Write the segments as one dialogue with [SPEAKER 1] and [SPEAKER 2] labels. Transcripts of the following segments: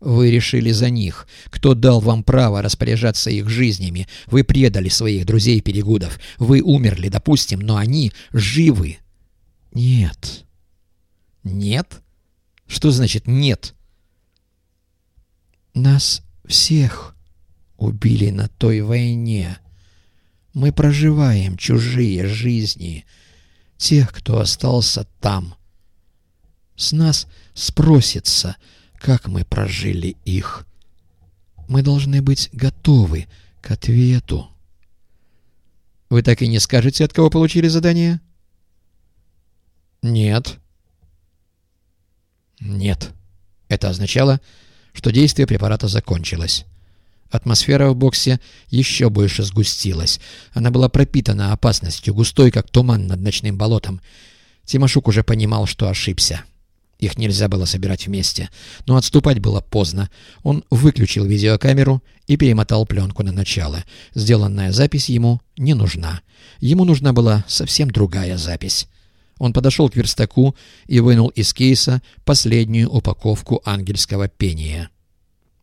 [SPEAKER 1] Вы решили за них. Кто дал вам право распоряжаться их жизнями? Вы предали своих друзей-перегудов. Вы умерли, допустим, но они живы. Нет. Нет? Что значит «нет»? Нас всех убили на той войне. Мы проживаем чужие жизни, тех, кто остался там. С нас спросится, как мы прожили их. Мы должны быть готовы к ответу. Вы так и не скажете, от кого получили задание? Нет. Нет. Это означало, что действие препарата закончилось. Атмосфера в боксе еще больше сгустилась. Она была пропитана опасностью, густой, как туман над ночным болотом. Тимошук уже понимал, что ошибся. Их нельзя было собирать вместе. Но отступать было поздно. Он выключил видеокамеру и перемотал пленку на начало. Сделанная запись ему не нужна. Ему нужна была совсем другая запись. Он подошел к верстаку и вынул из кейса последнюю упаковку ангельского пения.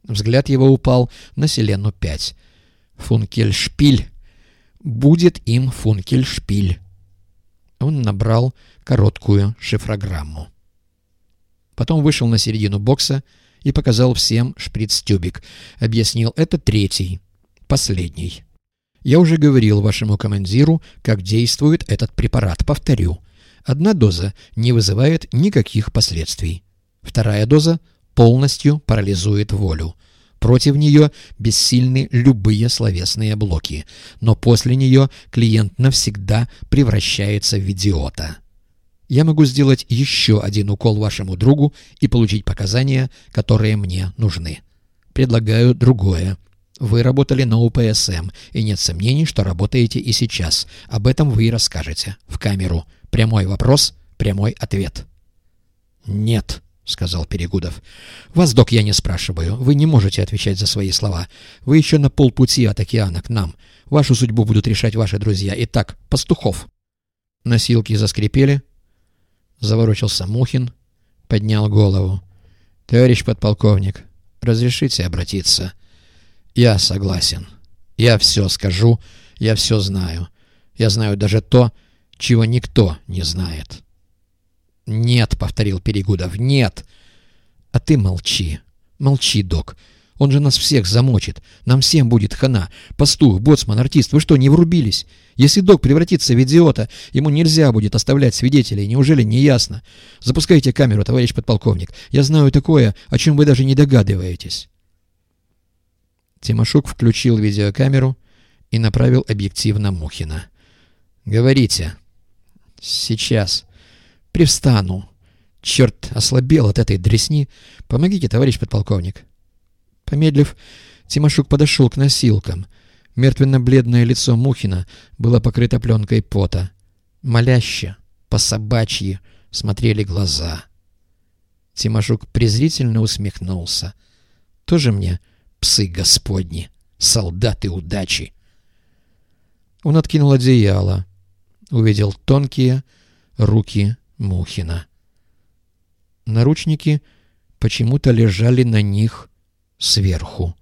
[SPEAKER 1] Взгляд его упал на Селену-5. «Функельшпиль! Будет им функельшпиль!» Он набрал короткую шифрограмму. Потом вышел на середину бокса и показал всем шприц-тюбик. Объяснил, это третий, последний. Я уже говорил вашему командиру, как действует этот препарат. Повторю. Одна доза не вызывает никаких последствий. Вторая доза полностью парализует волю. Против нее бессильны любые словесные блоки, но после нее клиент навсегда превращается в идиота. Я могу сделать еще один укол вашему другу и получить показания, которые мне нужны. Предлагаю другое. Вы работали на УПСМ, и нет сомнений, что работаете и сейчас. Об этом вы и расскажете. В камеру. Прямой вопрос, прямой ответ. «Нет», — сказал Перегудов. «Вас, док, я не спрашиваю. Вы не можете отвечать за свои слова. Вы еще на полпути от океана к нам. Вашу судьбу будут решать ваши друзья. Итак, пастухов». Носилки заскрипели, Заворочился Мухин, поднял голову. «Товарищ подполковник, разрешите обратиться?» «Я согласен. Я все скажу, я все знаю. Я знаю даже то, чего никто не знает». «Нет», — повторил Перегудов, — «нет». «А ты молчи, молчи, док. Он же нас всех замочит. Нам всем будет хана. Пастух, боцман, артист, вы что, не врубились? Если док превратится в идиота, ему нельзя будет оставлять свидетелей. Неужели не ясно? Запускайте камеру, товарищ подполковник. Я знаю такое, о чем вы даже не догадываетесь. Тимошук включил видеокамеру и направил объектив на Мухина. «Говорите». «Сейчас. Привстану. Черт, ослабел от этой дресни. Помогите, товарищ подполковник». Помедлив, Тимошук подошел к носилкам. Мертвенно-бледное лицо Мухина было покрыто пленкой пота. Моляще, по-собачьи, смотрели глаза. Тимошук презрительно усмехнулся. «Тоже мне псы господни, солдаты удачи!» Он откинул одеяло, увидел тонкие руки Мухина. Наручники почему-то лежали на них сверху.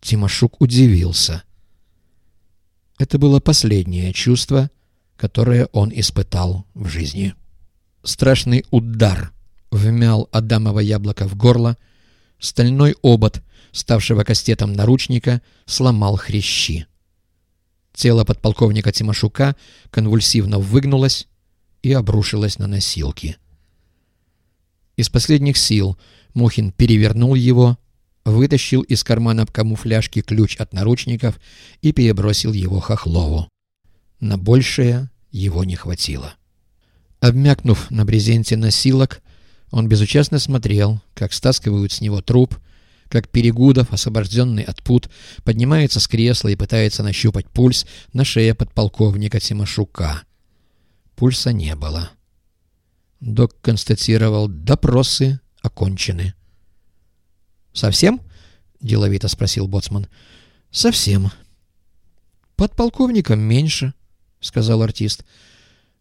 [SPEAKER 1] Тимошук удивился. Это было последнее чувство, которое он испытал в жизни. Страшный удар вмял Адамово яблоко в горло, стальной обод, ставшего кастетом наручника, сломал хрящи. Тело подполковника Тимошука конвульсивно выгнулось и обрушилось на носилки. Из последних сил Мухин перевернул его, вытащил из кармана камуфляжки ключ от наручников и перебросил его Хохлову. На большее его не хватило. Обмякнув на брезенте носилок, он безучастно смотрел, как стаскивают с него труп, как Перегудов, освобожденный от пут, поднимается с кресла и пытается нащупать пульс на шее подполковника Тимошука. Пульса не было. Док констатировал допросы окончены. «Совсем?» — деловито спросил Боцман. «Совсем». «Подполковником меньше», — сказал артист.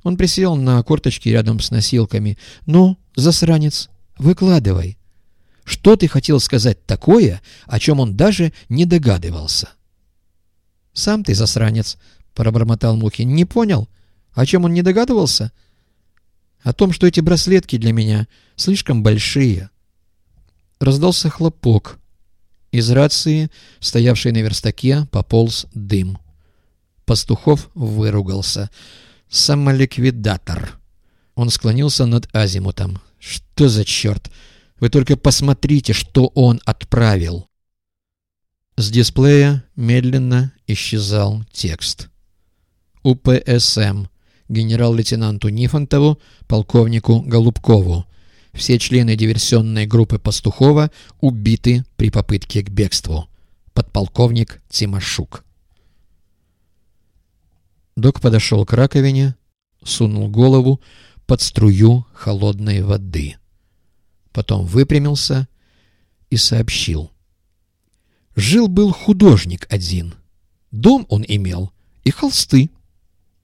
[SPEAKER 1] Он присел на корточки рядом с носилками. «Ну, засранец, выкладывай. Что ты хотел сказать такое, о чем он даже не догадывался? — Сам ты засранец, — пробормотал Мухин. — Не понял? О чем он не догадывался? — О том, что эти браслетки для меня слишком большие. Раздался хлопок. Из рации, стоявшей на верстаке, пополз дым. Пастухов выругался. «Самоликвидатор!» Он склонился над азимутом. «Что за черт? Вы только посмотрите, что он отправил!» С дисплея медленно исчезал текст. УПСМ генерал-лейтенанту Нифонтову, полковнику Голубкову. Все члены диверсионной группы Пастухова убиты при попытке к бегству. Подполковник Тимошук. Док подошел к раковине, сунул голову под струю холодной воды. Потом выпрямился и сообщил. Жил-был художник один. Дом он имел и холсты.